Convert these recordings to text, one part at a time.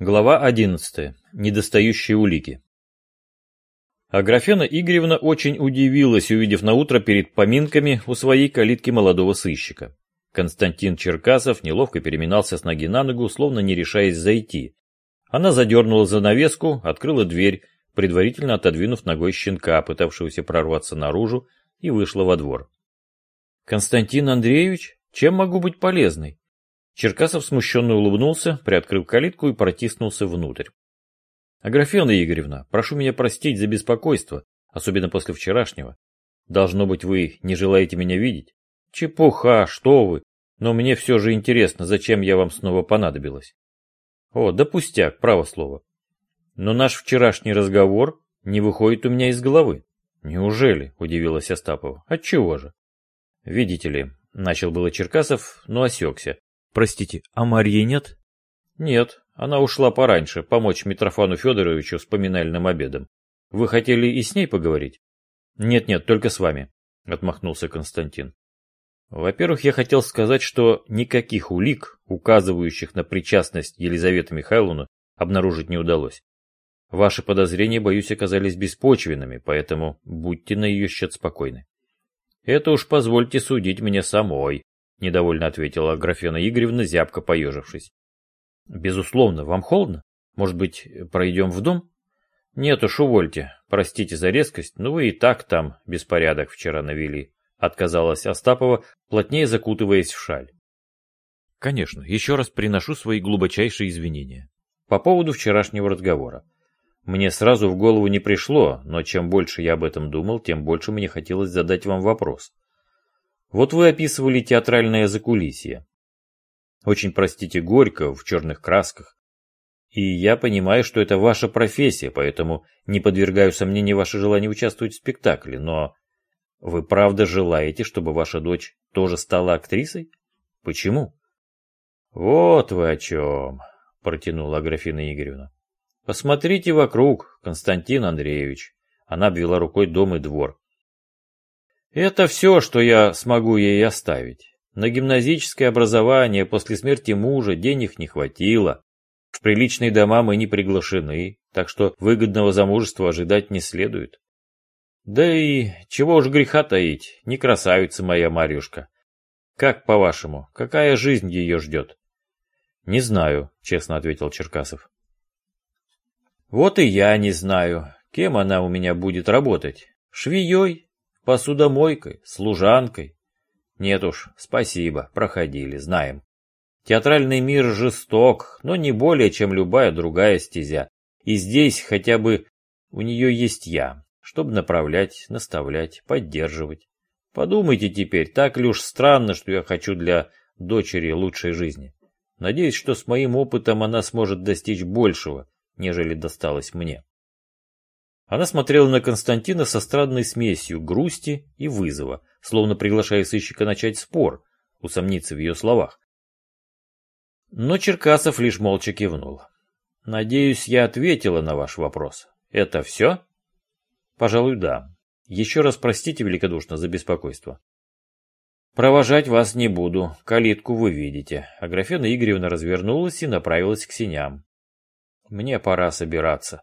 Глава 11. Недостающие улики. Аграфена Игоревна очень удивилась, увидев на утро перед поминками у своей калитки молодого сыщика. Константин Черкасов неловко переминался с ноги на ногу, словно не решаясь зайти. Она задернула занавеску, открыла дверь, предварительно отодвинув ногой щенка, пытавшегося прорваться наружу, и вышла во двор. «Константин Андреевич, чем могу быть полезной?» Черкасов смущенно улыбнулся, приоткрыл калитку и протиснулся внутрь. Аграфена Игоревна, прошу меня простить за беспокойство, особенно после вчерашнего. Должно быть, вы не желаете меня видеть? Чепуха, что вы. Но мне все же интересно, зачем я вам снова понадобилась. О, да пустяк, право слово. Но наш вчерашний разговор не выходит у меня из головы. Неужели? Удивилась Остапова. Отчего же? Видите ли, начал было Черкасов, но осекся. Простите, а Марьи нет? Нет, она ушла пораньше, помочь Митрофану Федоровичу с поминальным обедом. Вы хотели и с ней поговорить? Нет-нет, только с вами, отмахнулся Константин. Во-первых, я хотел сказать, что никаких улик, указывающих на причастность Елизаветы Михайловны, обнаружить не удалось. Ваши подозрения, боюсь, оказались беспочвенными, поэтому будьте на ее счет спокойны. Это уж позвольте судить мне самой, — недовольно ответила Аграфена Игоревна, зябко поежившись. — Безусловно, вам холодно? Может быть, пройдем в дом? — Нет уж, увольте. Простите за резкость, но вы и так там беспорядок вчера навели, — отказалась Остапова, плотнее закутываясь в шаль. — Конечно, еще раз приношу свои глубочайшие извинения. По поводу вчерашнего разговора. Мне сразу в голову не пришло, но чем больше я об этом думал, тем больше мне хотелось задать вам вопрос. — вот вы описывали театральное закулисье. Очень, простите, горько, в черных красках. И я понимаю, что это ваша профессия, поэтому не подвергаю сомнению ваше желание участвовать в спектакле, но вы правда желаете, чтобы ваша дочь тоже стала актрисой? Почему? Вот вы о чем, протянула Аграфена Игоревна. Посмотрите вокруг, Константин Андреевич. Она обвела рукой дом и двор. Это все, что я смогу ей оставить. На гимназическое образование после смерти мужа денег не хватило. В приличные дома мы не приглашены, так что выгодного замужества ожидать не следует. Да и чего уж греха таить, не красавица моя Марьюшка. Как по-вашему, какая жизнь ее ждет? Не знаю, честно ответил Черкасов. Вот и я не знаю, кем она у меня будет работать. Швеей посудомойкой, служанкой. Нет уж, спасибо, проходили, знаем. Театральный мир жесток, но не более, чем любая другая стезя. И здесь хотя бы у нее есть я, чтобы направлять, наставлять, поддерживать. Подумайте теперь, так ли уж странно, что я хочу для дочери лучшей жизни. Надеюсь, что с моим опытом она сможет достичь большего, нежели досталось мне. Она смотрела на Константина со странной смесью грусти и вызова, словно приглашая сыщика начать спор, усомниться в ее словах. Но Черкасов лишь молча кивнул. «Надеюсь, я ответила на ваш вопрос. Это все?» «Пожалуй, да. Еще раз простите великодушно за беспокойство». «Провожать вас не буду. Калитку вы видите». Аграфена Игоревна развернулась и направилась к синям. «Мне пора собираться».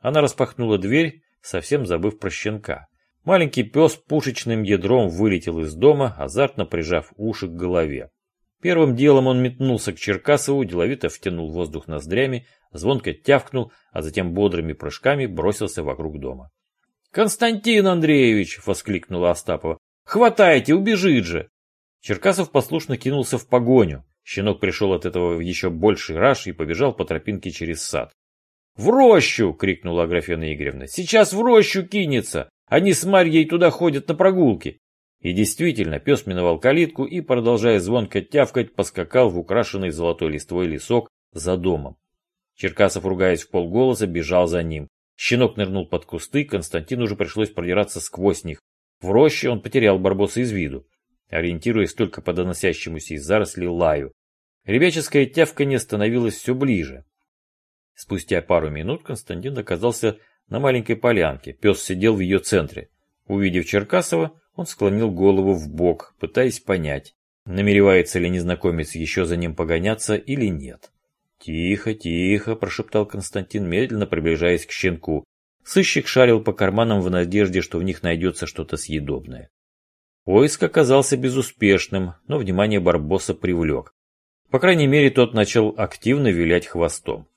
Она распахнула дверь, совсем забыв про щенка. Маленький пес пушечным ядром вылетел из дома, азартно прижав уши к голове. Первым делом он метнулся к Черкасову, деловито втянул воздух ноздрями, звонко тявкнул, а затем бодрыми прыжками бросился вокруг дома. «Константин Андреевич!» — воскликнула Остапова. «Хватайте, убежит же!» Черкасов послушно кинулся в погоню. Щенок пришел от этого в еще больший раж и побежал по тропинке через сад. «В рощу!» — крикнула Аграфена Игоревна. «Сейчас в рощу кинется! Они с Марьей туда ходят на прогулки!» И действительно, пес миновал калитку и, продолжая звонко тявкать, поскакал в украшенный золотой листвой лесок за домом. Черкасов, ругаясь в полголоса, бежал за ним. Щенок нырнул под кусты, Константину уже пришлось продираться сквозь них. В роще он потерял Барбоса из виду, ориентируясь только по доносящемуся из зарослей лаю. Ребяческое тявканье становилось все ближе. Спустя пару минут Константин оказался на маленькой полянке. Пес сидел в ее центре. Увидев Черкасова, он склонил голову в бок, пытаясь понять, намеревается ли незнакомец еще за ним погоняться или нет. «Тихо, тихо», – прошептал Константин, медленно приближаясь к щенку. Сыщик шарил по карманам в надежде, что в них найдется что-то съедобное. Поиск оказался безуспешным, но внимание Барбоса привлек. По крайней мере, тот начал активно вилять хвостом.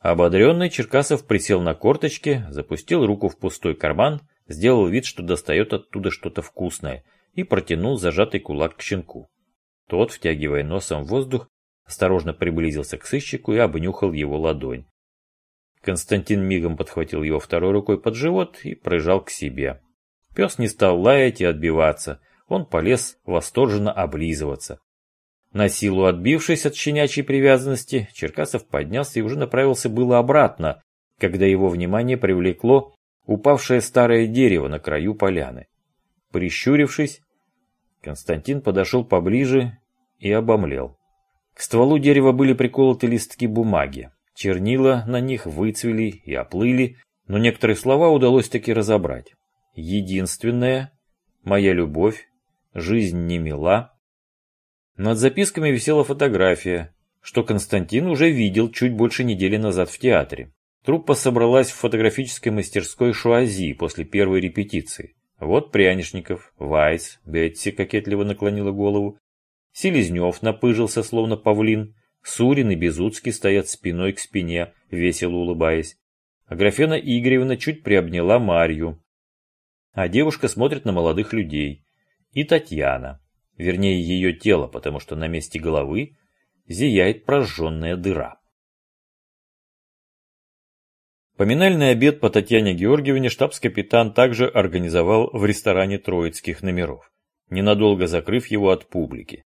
Ободренный Черкасов присел на корточки, запустил руку в пустой карман, сделал вид, что достает оттуда что-то вкусное, и протянул зажатый кулак к щенку. Тот, втягивая носом воздух, осторожно приблизился к сыщику и обнюхал его ладонь. Константин мигом подхватил его второй рукой под живот и прижал к себе. Пес не стал лаять и отбиваться, он полез восторженно облизываться. На силу отбившись от щенячьей привязанности, Черкасов поднялся и уже направился было обратно, когда его внимание привлекло упавшее старое дерево на краю поляны. Прищурившись, Константин подошел поближе и обомлел. К стволу дерева были приколоты листки бумаги. Чернила на них выцвели и оплыли, но некоторые слова удалось таки разобрать. Единственное, моя любовь, жизнь не мила, над записками висела фотография, что Константин уже видел чуть больше недели назад в театре. Труппа собралась в фотографической мастерской Шуази после первой репетиции. Вот Прянишников, Вайс, Бетси кокетливо наклонила голову, Селезнев напыжился, словно павлин, Сурин и Безуцкий стоят спиной к спине, весело улыбаясь. А Графена Игоревна чуть приобняла Марью. А девушка смотрит на молодых людей. И Татьяна вернее ее тело, потому что на месте головы зияет прожженная дыра. Поминальный обед по Татьяне Георгиевне штабс-капитан также организовал в ресторане троицких номеров, ненадолго закрыв его от публики.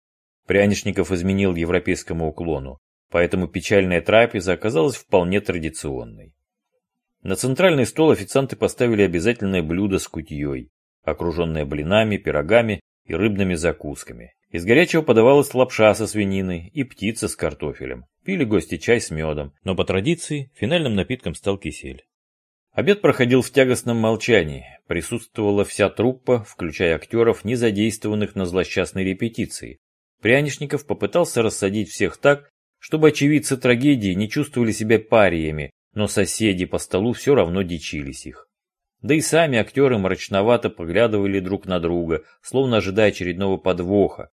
Прянишников изменил европейскому уклону, поэтому печальная трапеза оказалась вполне традиционной. На центральный стол официанты поставили обязательное блюдо с кутьей, окруженное блинами, пирогами и рыбными закусками. Из горячего подавалась лапша со свининой и птица с картофелем. Пили гости чай с медом, но по традиции финальным напитком стал кисель. Обед проходил в тягостном молчании. Присутствовала вся труппа, включая актеров, не задействованных на злосчастной репетиции. Прянишников попытался рассадить всех так, чтобы очевидцы трагедии не чувствовали себя париями, но соседи по столу все равно дичились их. Да и сами актеры мрачновато поглядывали друг на друга, словно ожидая очередного подвоха.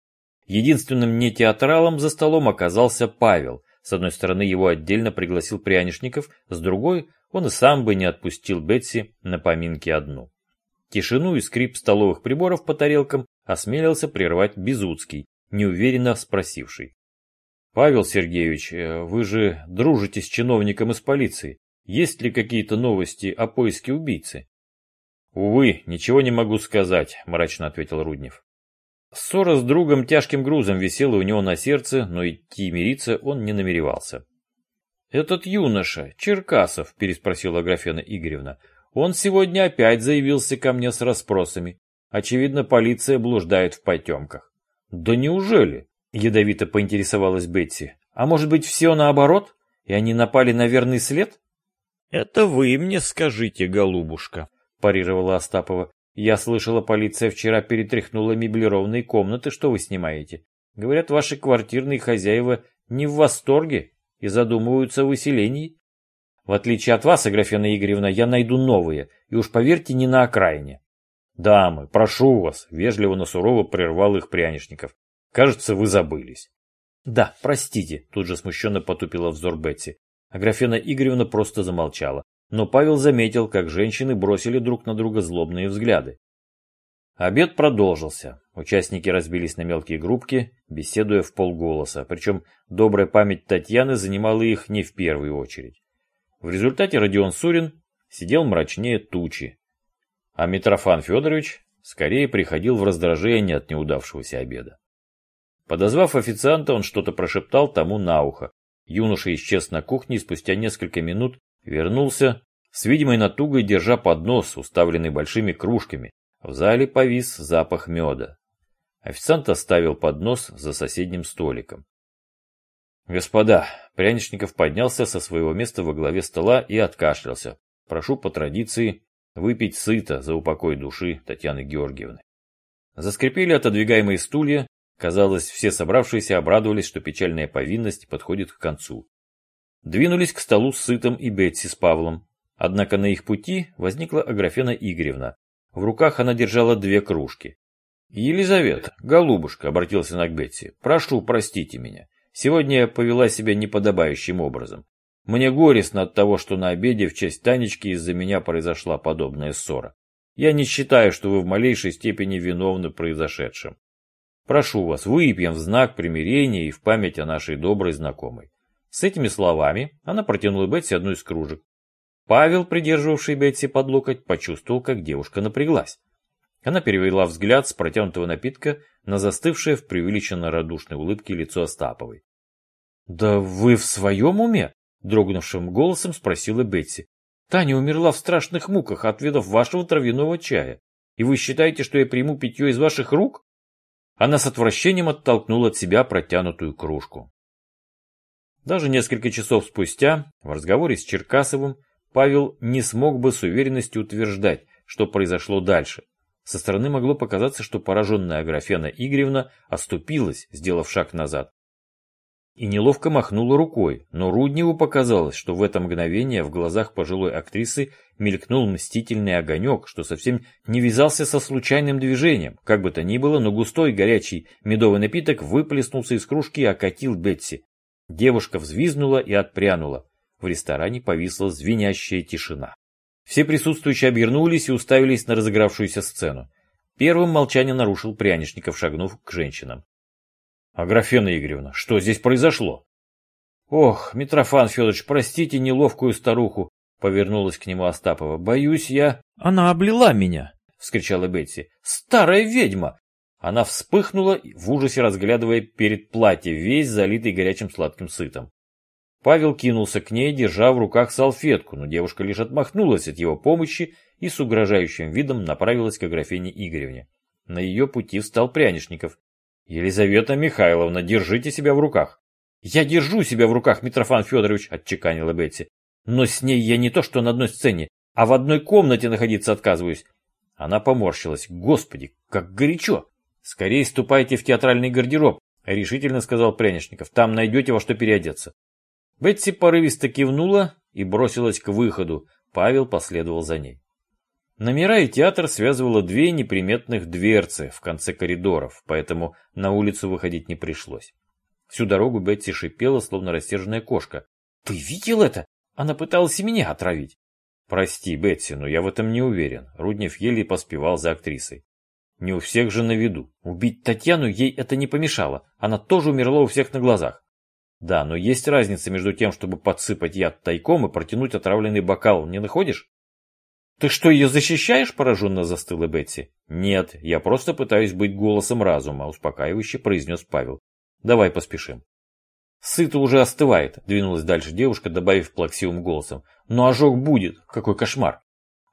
Единственным не театралом за столом оказался Павел. С одной стороны, его отдельно пригласил Прянишников, с другой, он и сам бы не отпустил Бетси на поминки одну. Тишину и скрип столовых приборов по тарелкам осмелился прервать Безуцкий, неуверенно спросивший. «Павел Сергеевич, э, вы же дружите с чиновником из полиции. Есть ли какие-то новости о поиске убийцы?» «Увы, ничего не могу сказать», – мрачно ответил Руднев. Ссора с другом тяжким грузом висела у него на сердце, но идти мириться он не намеревался. «Этот юноша, Черкасов», – переспросила Аграфена Игоревна, – «он сегодня опять заявился ко мне с расспросами. Очевидно, полиция блуждает в потемках». «Да неужели?» – ядовито поинтересовалась Бетси. «А может быть, все наоборот? И они напали на верный след?» «Это вы мне скажите, голубушка», – парировала Остапова. «Я слышала, полиция вчера перетряхнула меблированные комнаты, что вы снимаете. Говорят, ваши квартирные хозяева не в восторге и задумываются о выселении. В отличие от вас, Аграфена Игоревна, я найду новые, и уж поверьте, не на окраине». «Дамы, прошу вас», – вежливо, но сурово прервал их Прянишников. «Кажется, вы забылись». «Да, простите», – тут же смущенно потупила взор Бетси. Аграфена Игоревна просто замолчала но Павел заметил, как женщины бросили друг на друга злобные взгляды. Обед продолжился. Участники разбились на мелкие группки, беседуя в полголоса, причем добрая память Татьяны занимала их не в первую очередь. В результате Родион Сурин сидел мрачнее тучи, а Митрофан Федорович скорее приходил в раздражение от неудавшегося обеда. Подозвав официанта, он что-то прошептал тому на ухо. Юноша исчез на кухне и спустя несколько минут Вернулся, с видимой натугой держа поднос, уставленный большими кружками. В зале повис запах меда. Официант оставил поднос за соседним столиком. «Господа!» Пряничников поднялся со своего места во главе стола и откашлялся. «Прошу по традиции выпить сыто за упокой души Татьяны Георгиевны». Заскрипели отодвигаемые стулья. Казалось, все собравшиеся обрадовались, что печальная повинность подходит к концу. Двинулись к столу с Сытом и Бетси с Павлом. Однако на их пути возникла Аграфена Игоревна. В руках она держала две кружки. «Елизавета, голубушка», — обратился она к Бетси, — «прошу, простите меня. Сегодня я повела себя неподобающим образом. Мне горестно от того, что на обеде в честь Танечки из-за меня произошла подобная ссора. Я не считаю, что вы в малейшей степени виновны произошедшем. Прошу вас, выпьем в знак примирения и в память о нашей доброй знакомой. С этими словами она протянула Бетси одну из кружек. Павел, придерживавший Бетси под локоть, почувствовал, как девушка напряглась. Она перевела взгляд с протянутого напитка на застывшее в преувеличенно радушной улыбке лицо Остаповой. «Да вы в своем уме?» – дрогнувшим голосом спросила Бетси. «Таня умерла в страшных муках, отведав вашего травяного чая. И вы считаете, что я приму питье из ваших рук?» Она с отвращением оттолкнула от себя протянутую кружку. Даже несколько часов спустя, в разговоре с Черкасовым, Павел не смог бы с уверенностью утверждать, что произошло дальше. Со стороны могло показаться, что пораженная Аграфена Игоревна оступилась, сделав шаг назад, и неловко махнула рукой, но Рудневу показалось, что в это мгновение в глазах пожилой актрисы мелькнул мстительный огонек, что совсем не вязался со случайным движением. Как бы то ни было, но густой горячий медовый напиток выплеснулся из кружки и окатил Бетси. Девушка взвизгнула и отпрянула. В ресторане повисла звенящая тишина. Все присутствующие обернулись и уставились на разыгравшуюся сцену. Первым молчание нарушил Прянишников, шагнув к женщинам. Аграфена Игоревна, что здесь произошло? Ох, Митрофан Федорович, простите неловкую старуху, повернулась к нему Остапова. Боюсь я... Она облила меня, вскричала Бетси. Старая ведьма! Она вспыхнула, в ужасе разглядывая перед платье, весь залитый горячим сладким сытом. Павел кинулся к ней, держа в руках салфетку, но девушка лишь отмахнулась от его помощи и с угрожающим видом направилась к Аграфене Игоревне. На ее пути встал Прянишников. «Елизавета Михайловна, держите себя в руках». «Я держу себя в руках, Митрофан Федорович», — отчеканила Бетси. «Но с ней я не то что на одной сцене, а в одной комнате находиться отказываюсь». Она поморщилась. «Господи, как горячо!» «Скорее ступайте в театральный гардероб», — решительно сказал Прянишников. «Там найдете во что переодеться». Бетси порывисто кивнула и бросилась к выходу. Павел последовал за ней. Номера и театр связывало две неприметных дверцы в конце коридоров, поэтому на улицу выходить не пришлось. Всю дорогу Бетси шипела, словно рассерженная кошка. «Ты видел это? Она пыталась и меня отравить!» «Прости, Бетси, но я в этом не уверен». Руднев еле поспевал за актрисой. «Не у всех же на виду. Убить Татьяну ей это не помешало. Она тоже умерла у всех на глазах». «Да, но есть разница между тем, чтобы подсыпать яд тайком и протянуть отравленный бокал, не находишь?» «Ты что, ее защищаешь?» – пораженно застыла Бетси. «Нет, я просто пытаюсь быть голосом разума», – успокаивающе произнес Павел. «Давай поспешим». «Сыто уже остывает», – двинулась дальше девушка, добавив плаксивым голосом. «Но ожог будет. Какой кошмар!»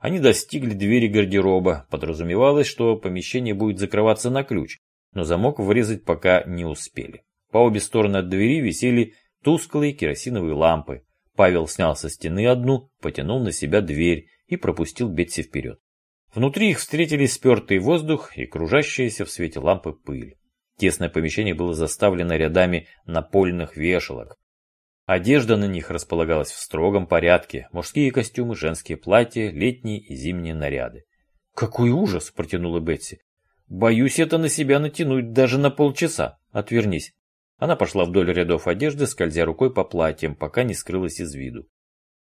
Они достигли двери гардероба. Подразумевалось, что помещение будет закрываться на ключ, но замок вырезать пока не успели. По обе стороны от двери висели тусклые керосиновые лампы. Павел снял со стены одну, потянул на себя дверь и пропустил Бетси вперед. Внутри их встретили спертый воздух и кружащаяся в свете лампы пыль. Тесное помещение было заставлено рядами напольных вешалок. Одежда на них располагалась в строгом порядке. Мужские костюмы, женские платья, летние и зимние наряды. «Какой ужас!» – протянула Бетси. «Боюсь это на себя натянуть даже на полчаса. Отвернись». Она пошла вдоль рядов одежды, скользя рукой по платьям, пока не скрылась из виду.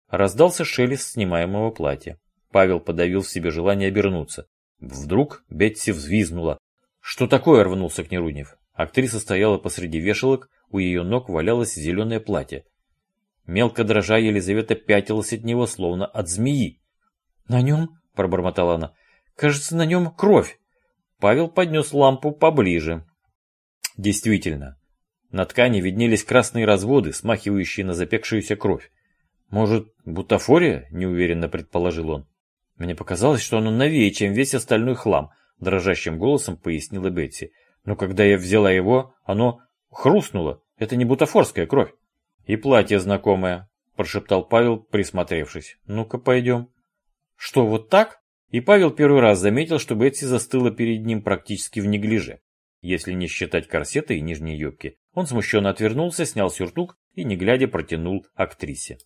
Раздался шелест снимаемого платья. Павел подавил в себе желание обернуться. Вдруг Бетси взвизнула. «Что такое?» – рванулся к Неруднев. Актриса стояла посреди вешалок, у ее ног валялось зеленое платье. Мелко дрожа, Елизавета пятилась от него, словно от змеи. «На нем?» – пробормотала она. «Кажется, на нем кровь». Павел поднес лампу поближе. Действительно, на ткани виднелись красные разводы, смахивающие на запекшуюся кровь. «Может, бутафория?» – неуверенно предположил он. «Мне показалось, что оно новее, чем весь остальной хлам», – дрожащим голосом пояснила Бетси. «Но когда я взяла его, оно хрустнуло. Это не бутафорская кровь». «И платье знакомое», – прошептал Павел, присмотревшись. «Ну-ка, пойдем». «Что, вот так?» И Павел первый раз заметил, что Бетси застыла перед ним практически в неглиже. Если не считать корсета и нижней юбки. Он смущенно отвернулся, снял сюртук и, не глядя, протянул актрисе.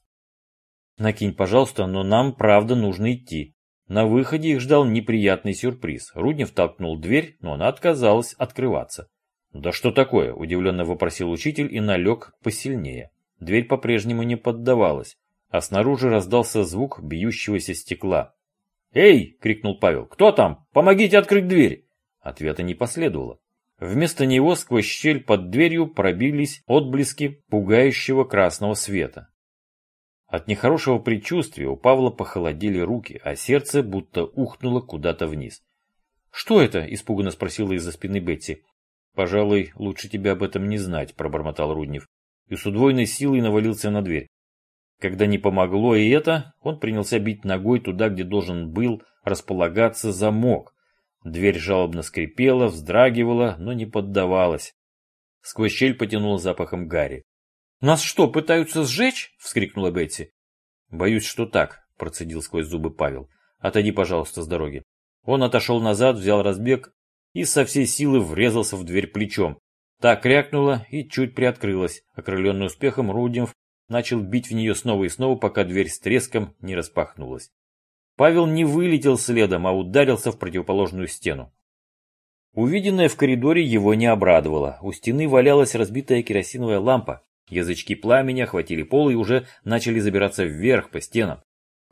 «Накинь, пожалуйста, но нам, правда, нужно идти». На выходе их ждал неприятный сюрприз. Руднев толкнул дверь, но она отказалась открываться. «Да что такое?» – удивленно вопросил учитель и налег посильнее. Дверь по-прежнему не поддавалась, а снаружи раздался звук бьющегося стекла. «Эй!» – крикнул Павел. «Кто там? Помогите открыть дверь!» Ответа не последовало. Вместо него сквозь щель под дверью пробились отблески пугающего красного света. От нехорошего предчувствия у Павла похолодели руки, а сердце будто ухнуло куда-то вниз. «Что это?» – испуганно спросила из-за спины Бетти. «Пожалуй, лучше тебе об этом не знать», – пробормотал Руднев. И с удвоенной силой навалился на дверь. Когда не помогло и это, он принялся бить ногой туда, где должен был располагаться замок. Дверь жалобно скрипела, вздрагивала, но не поддавалась. Сквозь щель потянуло запахом гари. «Нас что, пытаются сжечь?» — вскрикнула Бетси. «Боюсь, что так», — процедил сквозь зубы Павел. «Отойди, пожалуйста, с дороги». Он отошел назад, взял разбег и со всей силы врезался в дверь плечом. Та крякнула и чуть приоткрылась. Окрыленный успехом, Руднев начал бить в нее снова и снова, пока дверь с треском не распахнулась. Павел не вылетел следом, а ударился в противоположную стену. Увиденное в коридоре его не обрадовало. У стены валялась разбитая керосиновая лампа. Язычки пламени охватили пол и уже начали забираться вверх по стенам.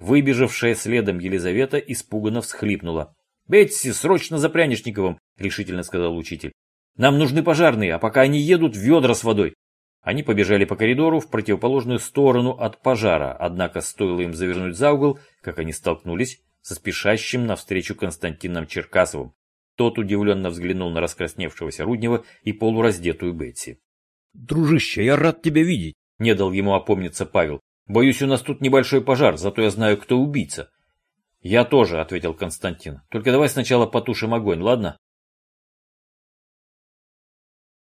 Выбежавшая следом Елизавета испуганно всхлипнула. «Бетси, срочно за Прянишниковым!» — решительно сказал учитель. «Нам нужны пожарные, а пока они едут, ведра с водой. Они побежали по коридору в противоположную сторону от пожара, однако стоило им завернуть за угол, как они столкнулись со спешащим навстречу Константином Черкасовым. Тот удивленно взглянул на раскрасневшегося Руднева и полураздетую Бетси. «Дружище, я рад тебя видеть!» — не дал ему опомниться Павел. «Боюсь, у нас тут небольшой пожар, зато я знаю, кто убийца». «Я тоже», — ответил Константин. «Только давай сначала потушим огонь, ладно?